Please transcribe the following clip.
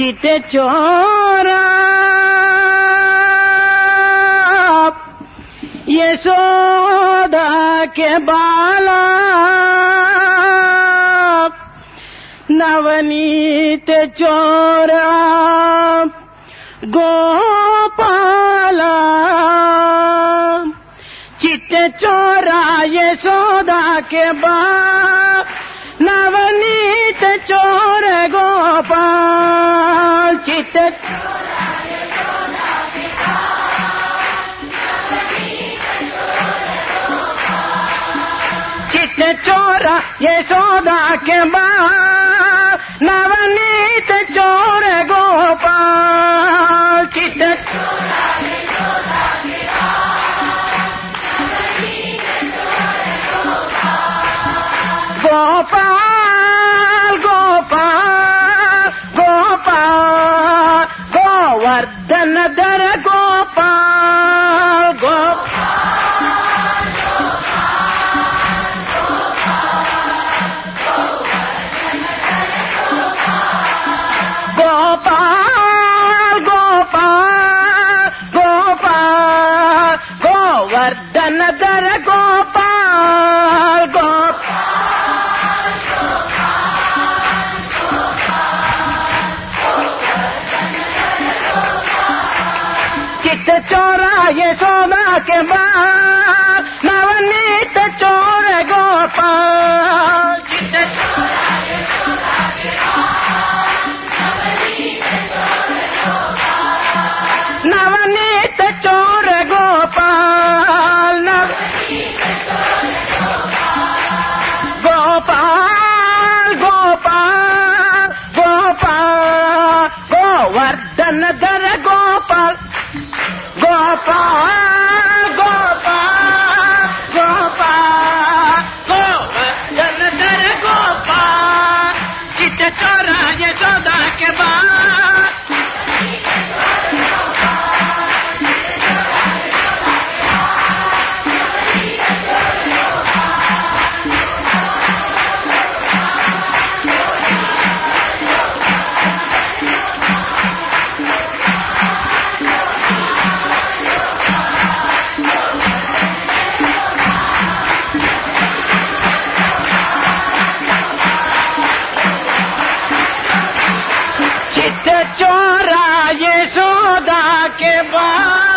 चित चोरा। यशोदा के बाला। नवनीत चोरा। गोपाला। चित चोरा यशोदा के बा। नवनीत चोर गोपाल चित चित चोरा यशोदा के बा नवनीत വർദ്ധനധര ഗോപാ ഗോപാ चित चोरा यशोदा के बाल नवनीत चोर गोपाल। चित चोरा यशोदा के बाद के बाद